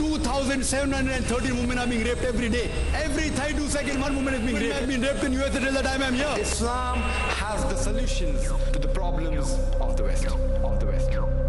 2,713 women are being raped every day. Every 32 seconds, one woman is being raped. I've been raped in US until the time I'm here. Islam has the solutions to the problems of the West. Of the West.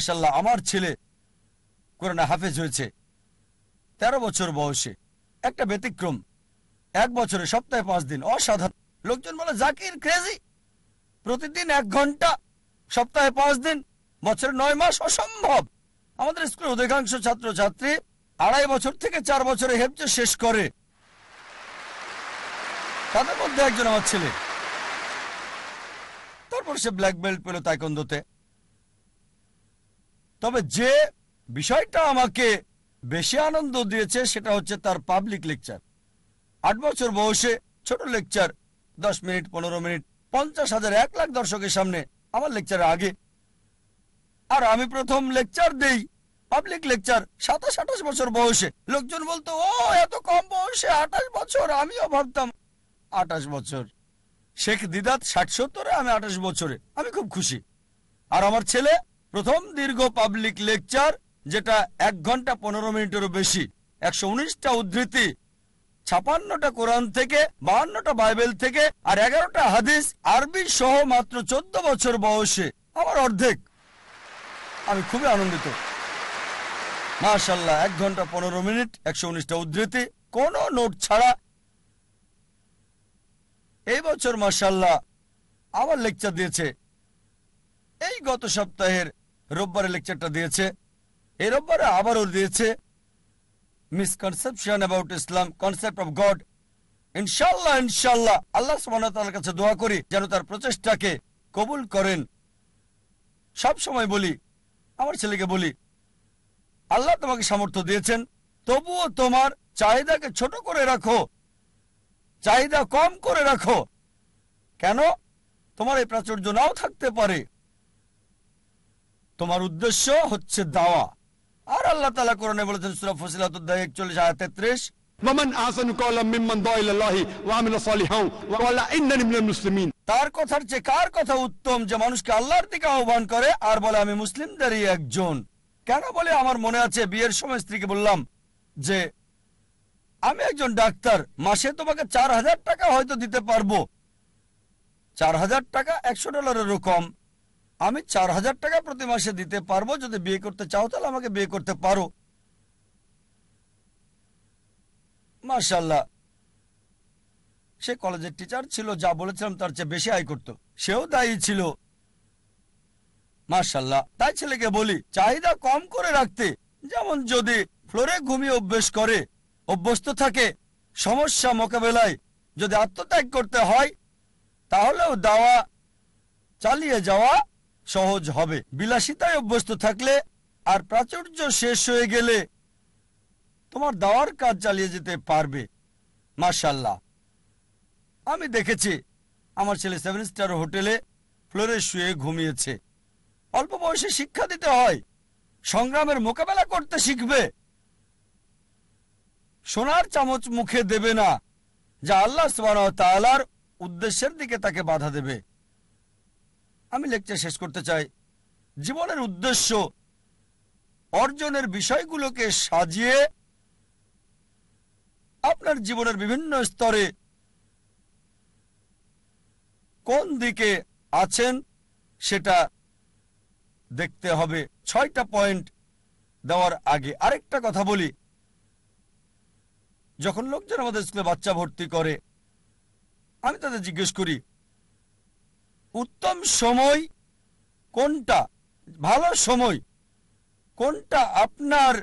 মাশাল্লাহ আমার ছেলে কোরআনে হাফেজ হয়েছে, তেরো বছর বয়সে। একটা ব্যতিক্রম, এক বছরে সপ্তাহে পাঁচ দিন, অসাধারণ। লোকজন বলে, জাকির ক্রেজি প্রতিদিন এক ঘণ্টা, সপ্তাহে পাঁচ দিন, বছরে নয় মাস, অসম্ভব। আমাদের স্কুলের অধিকাংশ ছাত্র ছাত্রী আড়াই বছর থেকে চার বছরে হেফজে শেষ করে। তাদের মধ্যে একজন আমার ছেলে। তারপর সে ব্ল্যাক বেল্ট পেল তাইকন্দোতে তবে যে বিষয়টা আমাকে বেশি আনন্দ দিয়েছে সেটা হচ্ছে তার পাবলিক লেকচার আট বছর বয়সে ছোট লেকচার দশ মিনিট, পনেরো মিনিট, পঞ্চাশ হাজার, এক লাখ দর্শকের সামনে আমার লেকচারের আগে। আর আমি প্রথম লেকচার দেই পাবলিক লেকচার সাতাশ, আঠাশ বছর বয়সে। লোকজন বলতো, ও, এত কম বয়সে, আঠাশ বছর, আমিও ভাবতাম, আঠাশ বছর। শেখ দিদাত ষাট সত্তরে, আমি আঠাশ বছরে। আমি খুব খুশি। আর আমার ছেলে প্রথম দীর্ঘ পাবলিক লেকচার যেটা এক ঘণ্টা পনেরো মিনিটেরও বেশি। একশো উনিশটা উদ্ধৃতি, ছাপান্নটা কোরআন থেকে, বাহান্নটা বাইবেল থেকে, আর এগারোটা হাদিস, আরবি সহ মাত্র চোদ্দ বছর বয়সে। আমার অর্ধেক। আমি খুবই আনন্দিত। মাশাল্লাহ এক ঘণ্টা পনেরো মিনিট, একশো উনিশটা উদ্ধৃতি, কোনো নোট ছাড়া। এই বছর মাশাল্লাহ আমার লেকচার দিয়েছে। এই গত সপ্তাহের রোববারে লেকচারটা দিয়েছে। এই রোববারে আবারও দিয়েছে। Misconception about Islam concept of God ইনশাল্লাহ ইনশাল্লাহ আল্লাহ সুবহানাহু কাছে দোয়া করি, যেন তার প্রচেষ্টাকে কবুল করেন। সব সময় বলি, আমার ছেলেকে বলি, আল্লাহ তোমাকে সামর্থ্য দিয়েছেন, তবুও তোমার চাহিদাকে ছোট করে রাখো, চাহিদা কম করে রাখো। কেন? তোমার এই প্রাচুর্য নাও থাকতে পারে। তোমার উদ্দেশ্য হচ্ছে দাওয়া। আর আল্লাহ তালা কোরআনে বলেছেন সুরা ফসিলাত একচল্লিশ আয় তেত্রিশ। তার কথার চেয়ে কার কথা উত্তম যে মানুষকে আল্লাহর দিকে আহ্বান করে আর বলে আমি মুসলিমদেরই একজন কেন বলে? আমার মনে আছে বিয়ের সময় স্ত্রীকে বললাম যে আমি একজন ডাক্তার মাসে তোমাকে চার হাজার টাকা হয়তো দিতে পারব। চার হাজার টাকা একশো ডলারের রকম আমি চার হাজার টাকা প্রতি মাসে দিতে পারব, যদি বিয়ে করতে চাও তাহলে আমাকে বিয়ে করতে পারো। মার্শাল্লাহ সে কলেজের টিচার ছিল, যা বলেছিলাম তার চেয়ে বেশি আয় করত। সেও দায়ী ছিল। মার্শাল্লাহ তাই ছেলেকে বলি, চাহিদা কম করে রাখতে, যেমন যদি ফ্লোরে ঘুমিয়ে অভ্যেস করে, অভ্যস্ত থাকে, সমস্যা মোকাবেলায় যদি আত্মত্যাগ করতে হয়, তাহলেও দাওয়া চালিয়ে যাওয়া সহজ হবে। বিলাসিতায় অভ্যস্ত থাকলে আর প্রাচুর্য শেষ হয়ে গেলে তোমার দাওয়ার কাজ চালিয়ে যেতে পারবে। মার্শাল্লাহ আমি দেখেছি, আমার ছেলে সেভেন স্টার হোটেলে ফ্লোরে শুয়ে ঘুমিয়েছে। অল্প বয়সে শিক্ষা দিতে হয়, সংগ্রামের মোকাবেলা করতে শিখবে। সোনার চামচ মুখে দেবে না, যা আল্লাহ তাআলার উদ্দেশ্যের দিকে তাকে বাধা দেবে। আমি লেকচার শেষ করতে চাই। জীবনের উদ্দেশ্য অর্জনের বিষয়গুলোকে সাজিয়ে আপনার জীবনের বিভিন্ন স্তরে কোন দিকে আছেন সেটা দেখতে হবে। ছয়টা পয়েন্ট দেওয়ার আগে আরেকটা কথা বলি। যখন লোকজন আমাদের স্কুলে বাচ্চা ভর্তি করে, আমি তাদের জিজ্ঞেস করি উত্তম সময় কোনটা? ভালো সময় কোনটা আপনার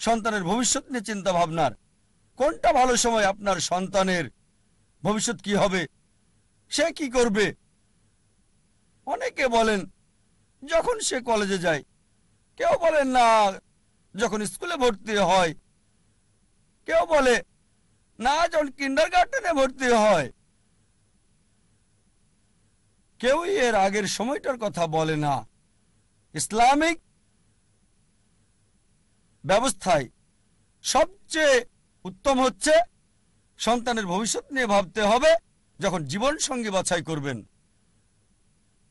সন্তানের ভবিষ্যৎ নিয়ে চিন্তা ভাবনার কোনটা ভালো সময় আপনার সন্তানের ভবিষ্যৎ কি হবে? সে কি করবে? অনেকে বলেন, যখন সে কলেজে যায়, কেউ বলেন না, যখন স্কুলে ভর্তি হয়। কেউ বলে, না, যখন কিন্ডার গার্ডেনে ভর্তি হয়। কেউই এর আগের সময়টার কথা বলে না। ইসলামিক ব্যবস্থায় সবচেয়ে উত্তম হচ্ছে সন্তানের ভবিষ্যৎ নিয়ে ভাবতে হবে, যখন জীবন সঙ্গী বাছাই করবেন।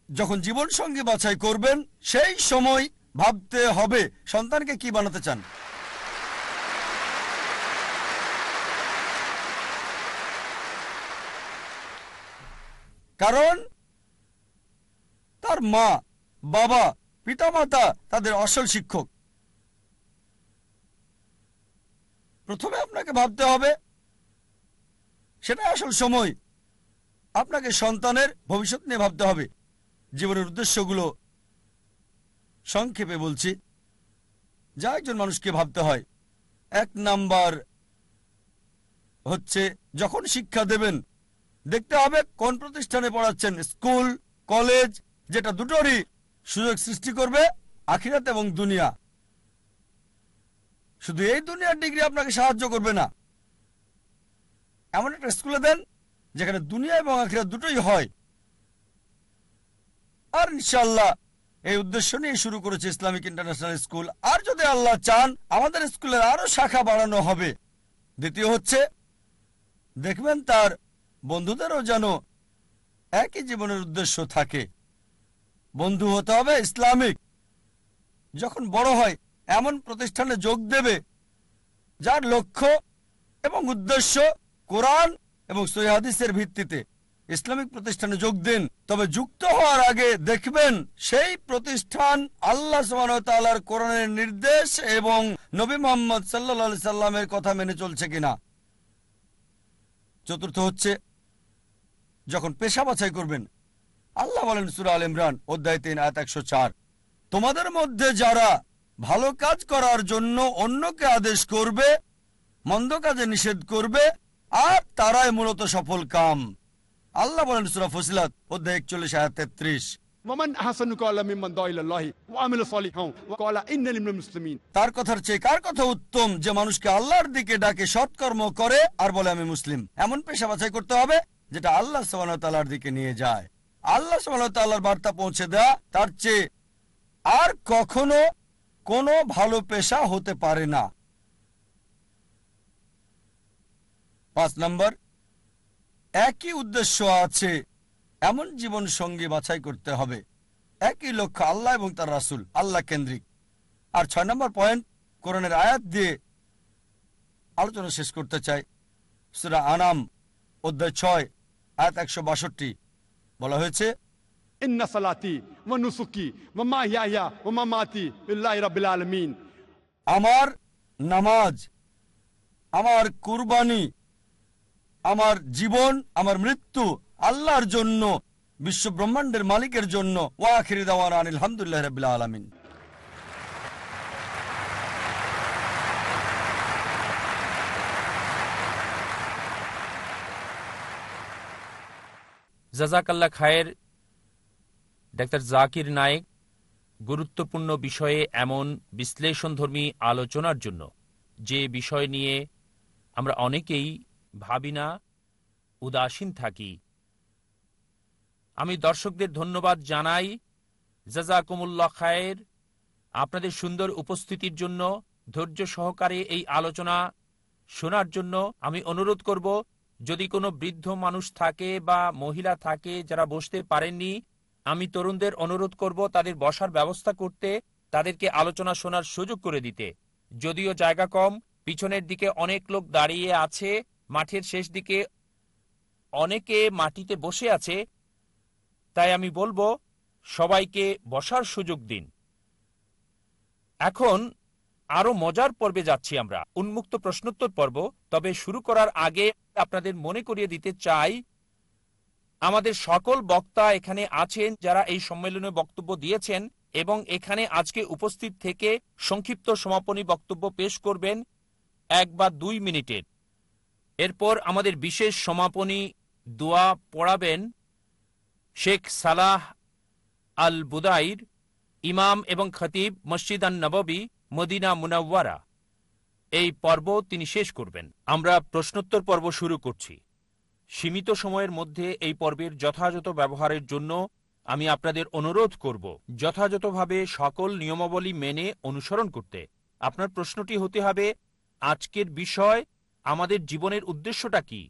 যখন জীবন সঙ্গী বাছাই করবেন, সেই সময় ভাবতে হবে সন্তানকে কি বানাতে চান। কারণ তার মা, বাবা, পিতামাতা তাদের আসল শিক্ষক। প্রথমে আপনাকে ভাবতে হবে সেটা আসল সময়। আপনাকে সন্তানের ভবিষ্যৎ নিয়ে ভাবতে হবে। জীবনের উদ্দেশ্যগুলো সংক্ষেপে বলছি। যা একজন মানুষকে ভাবতে হয়। এক নাম্বার হচ্ছে, যখন শিক্ষা দেবেন, দেখতে হবে কোন প্রতিষ্ঠানে পড়াচ্ছেন, স্কুল, কলেজ যেটা দুটোরই সুযোগ সৃষ্টি করবে, আখিরাত এবং দুনিয়া। শুধু এই দুনিয়ার ডিগ্রি আপনাকে সাহায্য করবে না। এমন একটা স্কুলে দেন, যেখানে দুনিয়া এবং আখিরাত দুটোই হয়। আর ইনশাল্লাহ এই উদ্দেশ্য নিয়ে শুরু করেছে ইসলামিক ইন্টারন্যাশনাল স্কুল। আর যদি আল্লাহ চান, আমাদের স্কুলের আরও শাখা বাড়ানো হবে। দ্বিতীয় হচ্ছে, দেখবেন তার বন্ধুদেরও যেন একই জীবনের উদ্দেশ্য থাকে। বন্ধু হতে হবে ইসলামিক। যখন বড় হয়, এমন প্রতিষ্ঠানে যোগ দেবে, যার লক্ষ্য এবং উদ্দেশ্য কোরআন এবং সৈহাদিসের ভিত্তিতে। ইসলামিক প্রতিষ্ঠানে যোগ দিন, তবে যুক্ত হওয়ার আগে দেখবেন সেই প্রতিষ্ঠান আল্লাহ সুবাহর কোরআনের নির্দেশ এবং নবী মোহাম্মদ সাল্লা সাল্লামের কথা মেনে চলছে কিনা। চতুর্থ হচ্ছে, যখন পেশা বাছাই করবেন আল্লাহ বলেন সুরা আল ইমরান অধ্যায় তিন আয়াত একশো চার। তোমাদের মধ্যে যারা ভালো কাজ করার জন্য অন্যকে আদেশ করবে মন্দ কাজে নিষেধ করবে আর তারাই মূলত সফল কাম। আল্লাহ বলেন সুরা ফসিলাত অধ্যায় একচল্লিশ আয়াত তেত্রিশ। তার কথার চেয়ে কার কথা উত্তম যে মানুষকে আল্লাহর দিকে ডাকে সৎকর্ম করে আর বলে আমি মুসলিম? এমন পেশা বাছাই করতে হবে যেটা আল্লাহ সবান দিকে নিয়ে যায়। আল্লাহ তাল্লাহর বার্তা পৌঁছে দেয়া, তার চেয়ে আর কখনো কোনো ভালো পেশা হতে পারে না। পাঁচ নম্বর, একই উদ্দেশ্য আছে, এমন জীবন সঙ্গী বাছাই করতে হবে। একই লক্ষ্য আল্লাহ এবং তার রাসুল, আল্লাহ কেন্দ্রিক। আর ছয় নম্বর পয়েন্ট, কোরআনের আয়াত দিয়ে আলোচনা শেষ করতে চাই। সুরা আনাম, অধ্যায় ছয়, আয়াত একশো বাষট্টি। বলা হয়েছে নুসুকি মামাতি আমার নামাজ আমার কুরবানি আমার জীবন আমার মৃত্যু আল্লাহর জন্য বিশ্ব ব্রহ্মাণ্ডের মালিকের জন্য ওয়াখির দাওয়ান আলহামদুলিল্লাহ রবিল আলমিন। জাজাকাল্লা খায়ের ডাক্তার জাকির নায়েক গুরুত্বপূর্ণ বিষয়ে এমন বিশ্লেষণধর্মী আলোচনার জন্য যে বিষয় নিয়ে আমরা অনেকেই ভাবি না, উদাসীন থাকি। আমি দর্শকদের ধন্যবাদ জানাই। জাজাকুমুল্লা খায়ের আপনাদের সুন্দর উপস্থিতির জন্য ধৈর্য সহকারে এই আলোচনা শোনার জন্য আমি অনুরোধ করব। যদি কোনো বৃদ্ধ মানুষ থাকে বা মহিলা থাকে যারা বসতে পারেননি, আমি তরুণদের অনুরোধ করব তাদের বসার ব্যবস্থা করতে, তাদেরকে আলোচনা শোনার সুযোগ করে দিতে। যদিও জায়গা কম, পিছনের দিকে অনেক লোক দাঁড়িয়ে আছে, মাঠের শেষ দিকে অনেকে মাটিতে বসে আছে, তাই আমি বলব সবাইকে বসার সুযোগ দিন। এখন আরও মজার পর্বে যাচ্ছি আমরা। উন্মুক্ত প্রশ্নোত্তর পর্ব, তবে শুরু করার আগে আপনাদের মনে করিয়ে দিতে চাই, আমাদের সকল বক্তা এখানে আছেন যারা এই সম্মেলনে বক্তব্য দিয়েছেন এবং এখানে আজকে উপস্থিত থেকে সংক্ষিপ্ত সমাপনী বক্তব্য পেশ করবেন এক বা দুই মিনিটের। এরপর আমাদের বিশেষ সমাপনী দোয়া পড়াবেন শেখ সালাহ আল বুদাইর ইমাম এবং খতিব মসজিদ আন নববী মদিনা মুনাওয়ারা। এই পর্ব তিনি শেষ করবেন। আমরা প্রশ্নোত্তর পর্ব শুরু করছি। সীমিত সময়ের মধ্যে এই পর্বের যথাযথ ব্যবহারের জন্য আমি আপনাদের অনুরোধ করব, যথাযথভাবে সকল নিয়মাবলী মেনে অনুসরণ করতে। আপনার প্রশ্নটি হতে হবে, আজকের বিষয়, আমাদের জীবনের উদ্দেশ্যটা কি?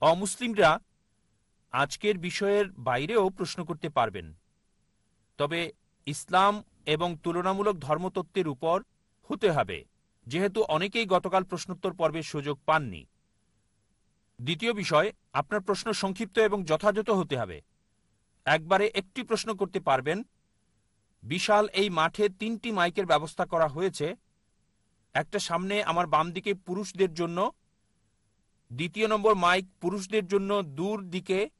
অমুসলিমরা আজকের বিষয়ের বাইরেও প্রশ্ন করতে পারবেন। তবে ইসলাম এবং তুলনামূলক ধর্মতত্ত্বের উপর হতে হবে, যেহেতু অনেকেই গতকাল প্রশ্নোত্তর পর্বের সুযোগ পাননি। দ্বিতীয় বিষয়, আপনার প্রশ্ন সংক্ষিপ্ত এবং যথাযথ হতে হবে। একবারে একটি প্রশ্ন করতে পারবেন, বিশাল এই মাঠে তিনটি মাইকের ব্যবস্থা করা হয়েছে, একটা সামনে আমার বাম দিকে পুরুষদের জন্য, দ্বিতীয় নম্বর মাইক পুরুষদের জন্য, দূর দিকে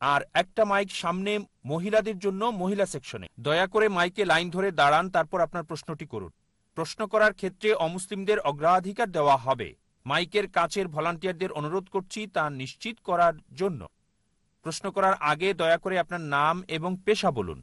আর একটা মাইক সামনে মহিলাদের জন্য মহিলা সেকশনে। দয়া করে মাইকে লাইন ধরে দাঁড়ান, তারপর আপনার প্রশ্নটি করুন। প্রশ্ন করার ক্ষেত্রে অমুসলিমদের অগ্রাধিকার দেওয়া হবে। মাইকের কাছের ভলান্টিয়ারদের অনুরোধ করছি তা নিশ্চিত করার জন্য। প্রশ্ন করার আগে দয়া করে আপনার নাম এবং পেশা বলুন।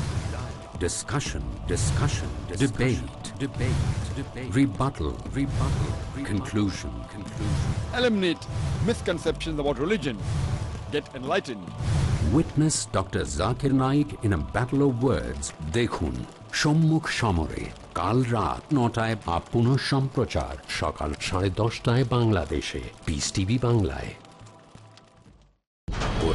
Dialogue. Discussion. Discussion. Debate. Debate. Debate. Rebuttal. Rebuttal. rebuttal Conclusion. Conclusion. Eliminate misconceptions about religion. Get enlightened. Witness Dr. Zakir Naik in a battle of words. দেখুন সম্মুখ সমরে কাল রাত নটায় বা পুনঃ সম্প্রচার সকাল সাড়ে দশটায় বাংলাদেশে পিস টিভি বাংলায়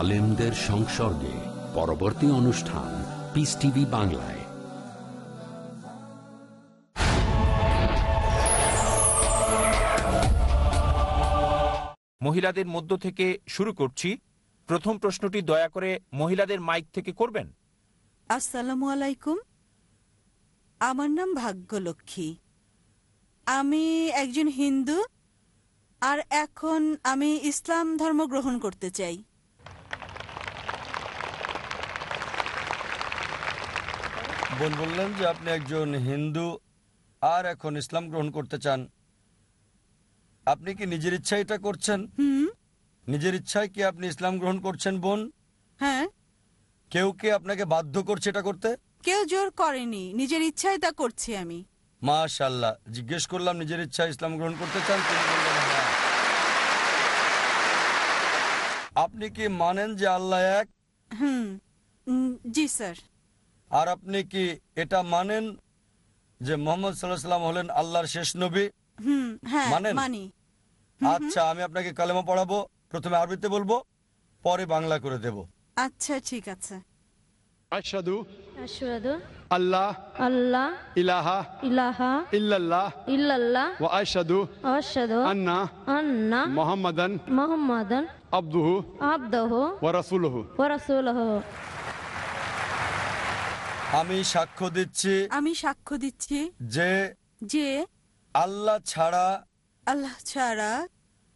আলেমদের সংসর্গে পরবর্তী অনুষ্ঠান পিস টিভি বাংলায়। মহিলাদের মধ্য থেকে শুরু করছি। প্রথম প্রশ্নটি দয়া করে মহিলাদের মাইক থেকে করবেন। আসসালামু আলাইকুম। আমার নাম ভাগ্যলক্ষ্মী। আমি একজন হিন্দু আর এখন আমি ইসলাম ধর্ম গ্রহণ করতে চাই। বোন বললেন যে আপনি একজন হিন্দু আর এখন ইসলাম গ্রহণ করতে চান। আপনি কি নিজের ইচ্ছায় এটা করছেন? নিজের ইচ্ছায় কি আপনি ইসলাম গ্রহণ করছেন বোন? হ্যাঁ। কেউ কি আপনাকে বাধ্য করছে এটা করতে? কেউ জোর করেনি। নিজের ইচ্ছায় তা করছি আমি। মাশাল্লাহ জিজ্ঞেস করলাম নিজের ইচ্ছা ইসলাম গ্রহণ করতে চান? তিনি বললেন হ্যাঁ। আপনি কি মানেন যে আল্লাহ এক? হুম। উম, জি স্যার। আর আপনি কি এটা মানেন যে মোহাম্মদ সাল্লাহ সাল্লাম হলেন আল্লাহর শেষ নবী? হুম হ্যাঁ মানেন? মানি। আচ্ছা আমি আপনাকে কালেমা পড়াবো প্রথমে আরবিতে বলব পরে বাংলা করে দেব। আচ্ছা ঠিক আছে। আশহাদু Allah আল্লাহ ilaha ইলাহা illallah ইল্লাল্লাহ আশহাদু anna আন্না Muhammadan মুহাম্মাদান আবদুহু wa rasuluhu. ওয়া রাসূলুহু। আমি সাক্ষ্য দিচ্ছি আমি সাক্ষ্য দিচ্ছি যে যে আল্লাহ ছাড়া আল্লাহ ছাড়া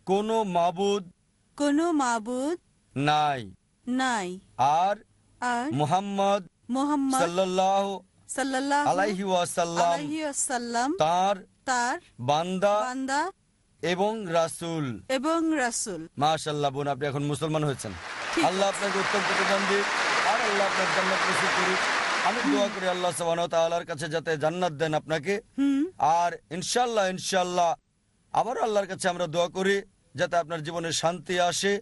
কোনো মাবুদ কোনো মাবুদ নাই। নাই। আর আর মুহাম্মদ মোহাম্মদ সাল্লাহ সাল্লাল্লাহু আলাইহি ওয়াসাল্লাম আলাইহি ওয়াসাল্লাম তার তার বান্দা বান্দা এবং রাসূল। এবং রাসূল। মাশাল্লাহ বোন আপনি এখন মুসলমান হয়েছেন। আল্লাহ আপনাকে উত্তম প্রতিদান দিক আর আল্লাহ আপনার জান্নাত নসিব করুক। আমি দোয়া করি আল্লাহ ওয়া কাছে যাতে জান্নাত দেন আপনাকে। আর ইনশাল্লাহ ইনশাল্লাহ আবারও আল্লাহর কাছে আমরা দোয়া করি যাতে আপনার জীবনে শান্তি আসে।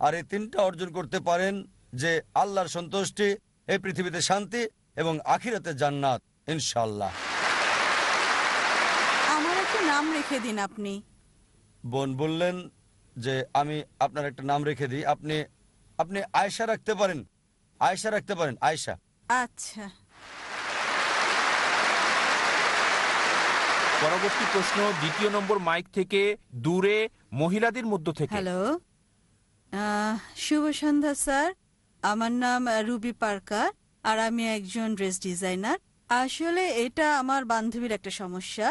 আর এই তিনটা অর্জন করতে পারেন যে আল্লাহর সন্তুষ্টি এই পৃথিবীতে শান্তি এবং আখিরাতে জান্নাত ইনশাল্লাহ আমার একটা নাম রেখে দিন আপনি। বোন বললেন যে আমি আপনার একটা নাম রেখে দিই। আপনি আপনি আয়সা রাখতে পারেন। আয়সা রাখতে পারেন আয়সা আচ্ছা। পরবর্তী প্রশ্ন দ্বিতীয় নম্বর মাইক থেকে দূরে মহিলাদের মধ্য থেকে। হ্যালো। শুভ সন্ধ্যা স্যার। আমার নাম রুবি পার্কার আর আমি একজন ড্রেস ডিজাইনার। আসলে এটা আমার বান্ধবীর একটা সমস্যা।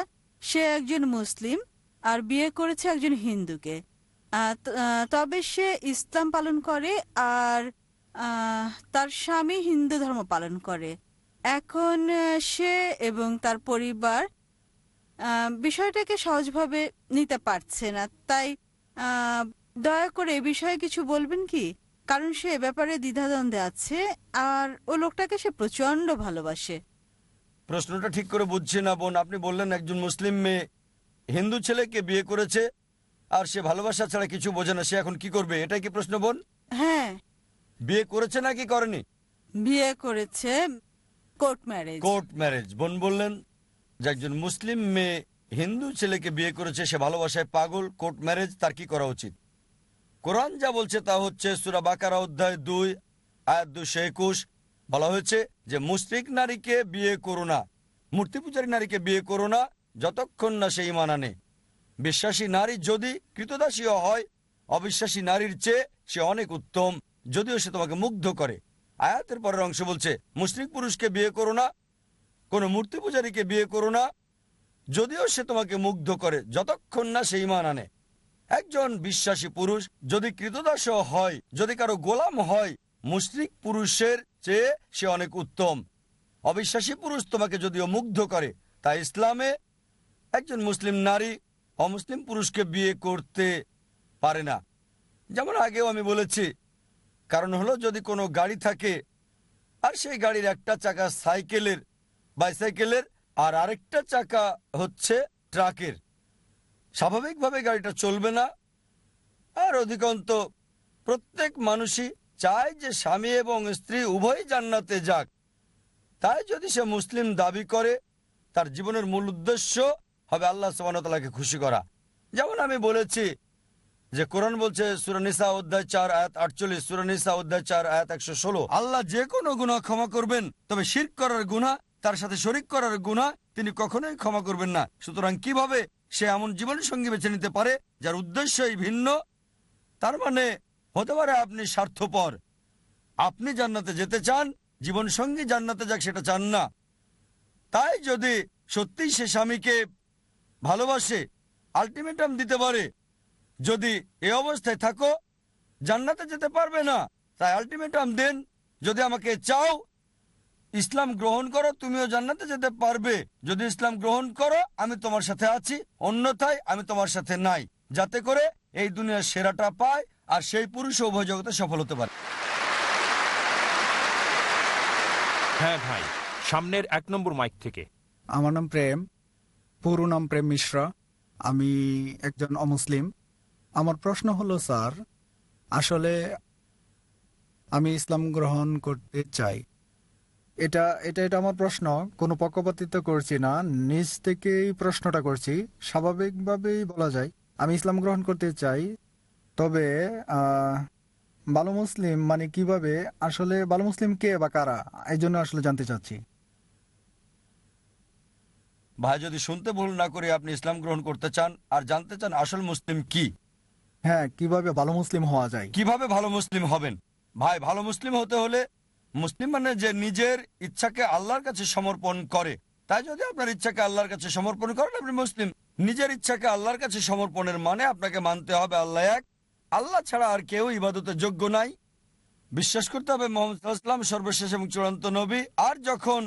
সে একজন মুসলিম আর বিয়ে করেছে একজন হিন্দুকে। তবে সে ইসলাম পালন করে আর তার স্বামী হিন্দু ধর্ম পালন করে। এখন সে এবং তার পরিবার বিষয়টাকে সহজভাবে নিতে পারছে না। তাই দয়া করে এ বিষয়ে কিছু বলবেন কি? কারণ সে এ ব্যাপারে দ্বিধাদ্বন্দ্বে আছে আর ও লোকটাকে সে প্রচণ্ড ভালোবাসে। প্রশ্নটা ঠিক করে বুঝছি না বোন। আপনি বললেন একজন মুসলিম মেয়ে হিন্দু ছেলেকে বিয়ে করেছে আর সে ভালোবাসা ছাড়া কিছু বোঝে না। সে এখন কি করবে? এটাই কি প্রশ্ন বোন? হ্যাঁ বিয়ে করেছে নাকি করেনি? বিয়ে করেছে কোর্ট ম্যারেজ। Court marriage. বোন বললেন যে একজন মুসলিম মেয়ে হিন্দু ছেলেকে বিয়ে করেছে সে ভালোবাসায় পাগল কোর্ট ম্যারেজ তার কি করা উচিত? কোরআন যা বলছে তা হচ্ছে সুরা বাকারা অধ্যায় দুই আয়াত দুশো একুশ বলা হয়েছে যে মুসলিক নারীকে বিয়ে করো না মূর্তি পূজারী নারীকে বিয়ে করো না যতক্ষণ না সেই ইমান আনে। বিশ্বাসী নারী যদি কৃতদাসীও হয় অবিশ্বাসী নারীর চেয়ে সে অনেক উত্তম। যদিও সে তোমাকে মুগ্ধ করে। আয়াতের পরের অংশ বলছে মুসলিক পুরুষকে বিয়ে করো না, কোনো মূর্তি পূজারীকে বিয়ে করো না। যদিও সে তোমাকে মুগ্ধ করে, যতক্ষণ না সে ইমান আনে। একজন বিশ্বাসী পুরুষ যদি কৃতদাস হয়, যদি কারও গোলাম হয় মুসলিক পুরুষের চেয়ে সে অনেক উত্তম। অবিশ্বাসী পুরুষ তোমাকে যদিও মুগ্ধ করে তাই ইসলামে একজন মুসলিম নারী অমুসলিম পুরুষকে বিয়ে করতে পারে না। যেমন আগেও আমি বলেছি কারণ হলো যদি কোনো গাড়ি থাকে, আর সেই গাড়ির একটা চাকা সাইকেলের, বাইসাইকেলের, আর আরেকটা চাকা হচ্ছে ট্রাকের। স্বাভাবিকভাবে গাড়িটা চলবে না, আর অধিকন্ত প্রত্যেক মানুষই চায় যে স্বামী এবং স্ত্রী উভয়ই জান্নাতে যাক। তাই যদি সে মুসলিম দাবি করে, তার জীবনের মূল উদ্দেশ্য হবে আল্লাহ সুবাহতালাকে খুশি করা। যেমন আমি বলেছি যে কোরআন বলছে সুরানিসা অধ্যায় চার আয়াত আটচল্লিশ সুরানিসা অধ্যায় চার আয়াত একশো ষোলো। আল্লাহ যে কোনো গুণা ক্ষমা করবেন, তবে শির করার গুণা তার সাথে শরিক করার গুণা তিনি কখনোই ক্ষমা করবেন না। সুতরাং কীভাবে সে এমন জীবন সঙ্গী বেছে নিতে পারে, যার উদ্দেশ্যই ভিন্ন, তার মানে হতে পারে আপনি স্বার্থপর। আপনি জান্নাতে যেতে চান, জীবন সঙ্গী জান্নাতে যাক সেটা চান না। তাই যদি সত্যি সে স্বামীকে ভালোবাসে আলটিমেটাম দিতে পারে যদি এ অবস্থায় থাকো জান্নাতে যেতে পারবে না। তাই আলটিমেটাম দেন যদি আমাকে চাও ইসলাম গ্রহণ করো তুমিও জান্নাতে যেতে পারবে। যদি ইসলাম গ্রহণ করো আমি তোমার সাথে আছি অন্যথায় আমি তোমার সাথে নাই। যাতে করে এই দুনিয়ার সেরাটা পায় আর সেই পুরুষ উভয় জগতে সফল হতে পারে। হ্যাঁ ভাই সামনের এক নম্বর মাইক থেকে। আমার নাম প্রেম পুরো নাম প্রেম মিশ্রা। আমি একজন অমুসলিম। আমার প্রশ্ন হলো, স্যার, আসলে আমি ইসলাম গ্রহণ করতে চাই। এটা এটা এটা আমার প্রশ্ন। কোনো পক্ষপাতিত্ব করছি না। নিজ থেকেই প্রশ্নটা করছি। স্বাভাবিকভাবেই বলা যায়, আমি ইসলাম গ্রহণ করতে চাই। তবে ভালো মুসলিম মানে কীভাবে? আসলে ভালো মুসলিম কে বা কারা? এই জন্য আসলে জানতে চাচ্ছি। ভাই, যদি শুনতে ভুল না করে, আপনি ইসলাম গ্রহণ করতে চান, আর জানতে চান আসল মুসলিম কি হ্যাঁ কীভাবে ভালো মুসলিম হওয়া যায়? কীভাবে ভালো মুসলিম হবেন? ভাই, ভালো মুসলিম হতে হলে মুসলিম মানে যে নিজের ইচ্ছাকে আল্লাহর কাছে সমর্পণ করে। তাই যদি আপনার ইচ্ছাকে আল্লাহর কাছে সমর্পণ করেন, আপনি মুসলিম। নিজের ইচ্ছাকে আল্লাহর কাছে সমর্পণের মানে আপনাকে মানতে হবে আল্লাহ এক। আল্লাহ ছাড়া আর কেউ ইবাদতের যোগ্য নাই। বিশ্বাস করতে হবে মোহাম্মদ সর্বশেষ এবং চূড়ান্ত নবী। আর যখন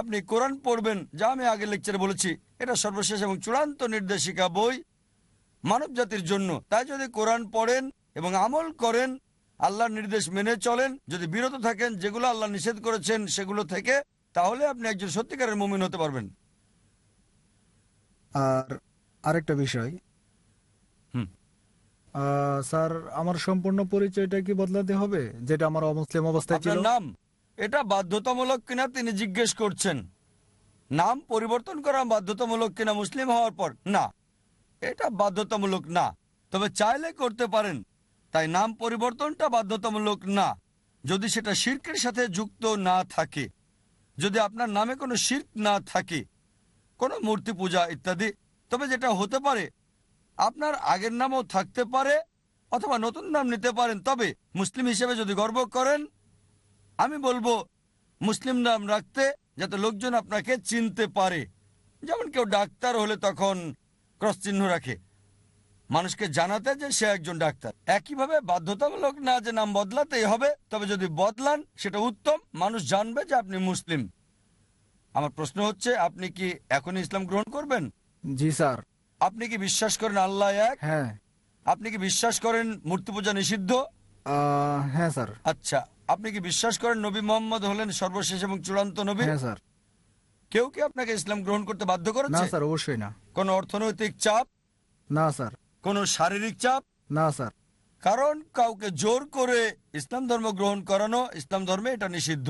আপনি কোরআন পড়বেন, যা আমি আগে লেকচারে বলেছি, এটা সর্বশেষ এবং চূড়ান্ত নির্দেশিকা বই। মানব জাতির জন্য। তাই যদি কোরআন পড়েন এবং আমল করেন আল্লাহর নির্দেশ মেনে চলেন যদি বিরত থাকেন যেগুলো আল্লাহ নিষেধ করেছেন সেগুলো থেকে তাহলে আপনি একজন সত্যিকারের মুমিন হতে পারবেন। আর আরেকটা বিষয়। হুম। স্যার আমার সম্পূর্ণ পরিচয়টা কি বদলাতে হবে যেটা আমার অমুসলিম অবস্থায় ছিল? নাম? এটা বাধ্যতামূলক কিনা তিনি জিজ্ঞেস করছেন? নাম পরিবর্তন করা বাধ্যতামূলক কিনা মুসলিম হওয়ার পর? না। এটা বাধ্যতামূলক না। তবে চাইলে করতে পারেন। তাই নাম পরিবর্তনটা বাধ্যতামূলক না। যদি সেটা শির্কের সাথে যুক্ত না থাকে, যদি আপনার নামে কোনো শির্ক না থাকে, কোনো মূর্তি পূজা ইত্যাদি, তবে যেটা হতে পারে, আপনার আগের নামও থাকতে পারে অথবা নতুন নাম নিতে পারেন। তবে মুসলিম হিসেবে যদি গর্ব করেন, আমি বলব মুসলিম নাম রাখতে যাতে লোকজন আপনাকে চিনতে পারে। যেমন কেউ ডাক্তার হলে তখন ক্রস চিহ্ন রাখে। মানুষকে জানাতে যে সে একজন ডাক্তার। একইভাবে বাধ্যতামূলক না যে নাম বদলাতেই হবে তবে যদি বদলান সেটা উত্তম। মানুষ জানবে যে আপনি মুসলিম। আমার প্রশ্ন হচ্ছে আপনি কি এখনই ইসলাম গ্রহণ করবেন? জি স্যার। আপনি কি বিশ্বাস করেন আল্লাহ এক? হ্যাঁ। আপনি কি বিশ্বাস করেন মূর্তি পূজা নিষিদ্ধ? হ্যাঁ স্যার। আচ্ছা আপনি কি বিশ্বাস করেন নবী মোহাম্মদ হলেন সর্বশেষ এবং চূড়ান্ত নবী? হ্যাঁ স্যার। কেউ কি আপনাকে ইসলাম গ্রহণ করতে বাধ্য না করেছে স্যার অবশ্যই না। কোন অর্থনৈতিক চাপ? না স্যার। কোন শারীরিক চাপ? না স্যার। কারণ কাউকে জোর করে ইসলাম ধর্ম গ্রহণ করানো ইসলাম ধর্মে এটা নিষিদ্ধ।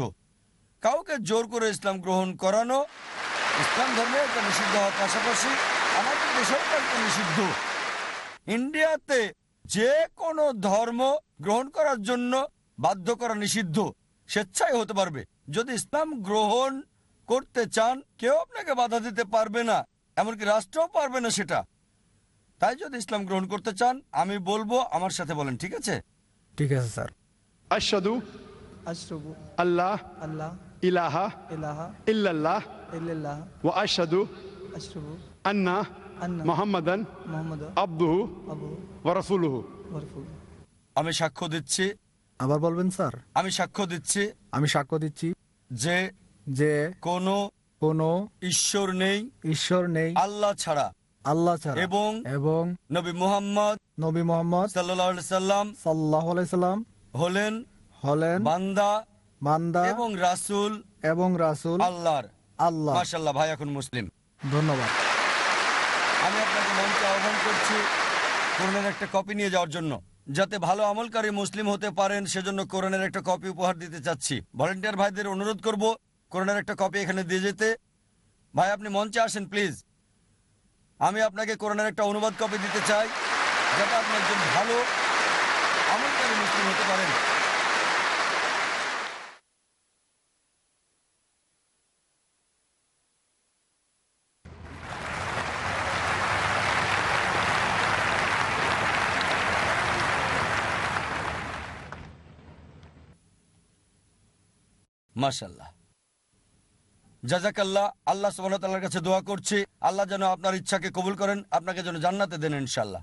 কাউকে জোর করে ইসলাম গ্রহণ করানো ইসলাম ধর্মে এটা নিষিদ্ধ হওয়ার পাশাপাশি আমাদের দেশেও এটা নিষিদ্ধ। ইন্ডিয়াতে যে কোনো ধর্ম গ্রহণ করার জন্য বাধ্য করা নিষিদ্ধ স্বেচ্ছায় হতে পারবে। যদি ইসলাম গ্রহণ করতে চান কেউ আপনাকে বাধা দিতে পারবে না এমনকি রাষ্ট্রও পারবে না সেটা। তাই যদি ইসলাম গ্রহণ করতে চান আমি বলব আমার সাথে বলেন ঠিক আছে? ঠিক আছে স্যার। আশাদু আল্লাহ আল্লাহ ইলাহা ইলাহা ইল্লাল্লাহ ইল্লাল্লাহ ওয়া আশাদু আশহাদু আন্না আন্না মুহাম্মাদান মুহাম্মাদ আবদুহু আবদুহু ওয়া রাসূলুহু। আমি সাক্ষ্য দিচ্ছি। আবার বলবেন স্যার? আমি সাক্ষ্য দিচ্ছি। আমি সাক্ষ্য দিচ্ছি। যে যে কোন কোনো ঈশ্বর নেই ঈশ্বর নেই আল্লাহ ছাড়া। আল্লাহ ছাড়া। এবং এবং নবী মোহাম্মদ নবী মোহাম্মদ সাল্লাহ সাল্লাম সাল্লাহ সাল্লাম হলেন হলেন বান্দা মান্দা এবং রাসূল এবং রাসূল আল্লাহর। আল্লাহ। মাশাল্লাহ ভাই এখন মুসলিম। ধন্যবাদ। আমি আপনাকে মঞ্চে আহ্বান করছি কোরআনের একটা কপি নিয়ে যাওয়ার জন্য। যাতে ভালো আমলকারী মুসলিম হতে পারেন সেজন্য কোরআনের একটা কপি উপহার দিতে চাচ্ছি। ভলেন্টিয়ার ভাইদের অনুরোধ করব কোরআনের একটা কপি এখানে দিয়ে যেতে। ভাই, আপনি মঞ্চে আসেন প্লিজ আমি আপনাকে কোরআনের একটা অনুবাদ কপি দিতে চাই, যাতে আপনি একজন ভালো আমলকারী মুসলিম হতে পারেন। মাশাল্লাহ জাজাকাল্লাহ, আল্লাহ সুবাহ তাল্লার কাছে দোয়া করছি। আল্লাহ যেন আপনার ইচ্ছাকে কবুল করেন, আপনাকে যেন জান্নাতে দেন ইনশাল্লাহ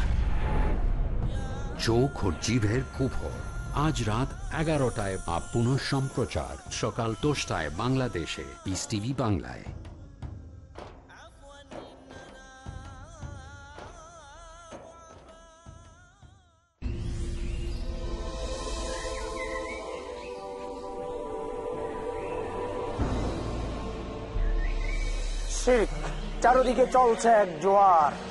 চোখ ও জিভের কুফর আজ রাত এগারোটায় বা পুনঃ সম্প্রচার। সকাল দশটায় বাংলাদেশে। পিস টিভি বাংলায়। চারদিকে চলছে এক জোয়ার।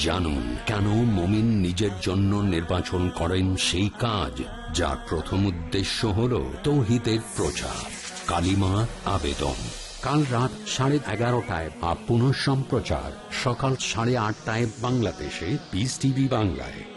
জানুন কেন মমিন নিজের জন্য নির্বাচন করেন সেই কাজ, যার প্রথম উদ্দেশ্য হল তৌহিদের প্রচার। কালিমা আবেদন। কাল রাত সাড়ে এগারোটায় বা পুনঃ সম্প্রচার সকাল সাড়ে আটটায় বাংলাদেশে পিস টিভি বাংলায়।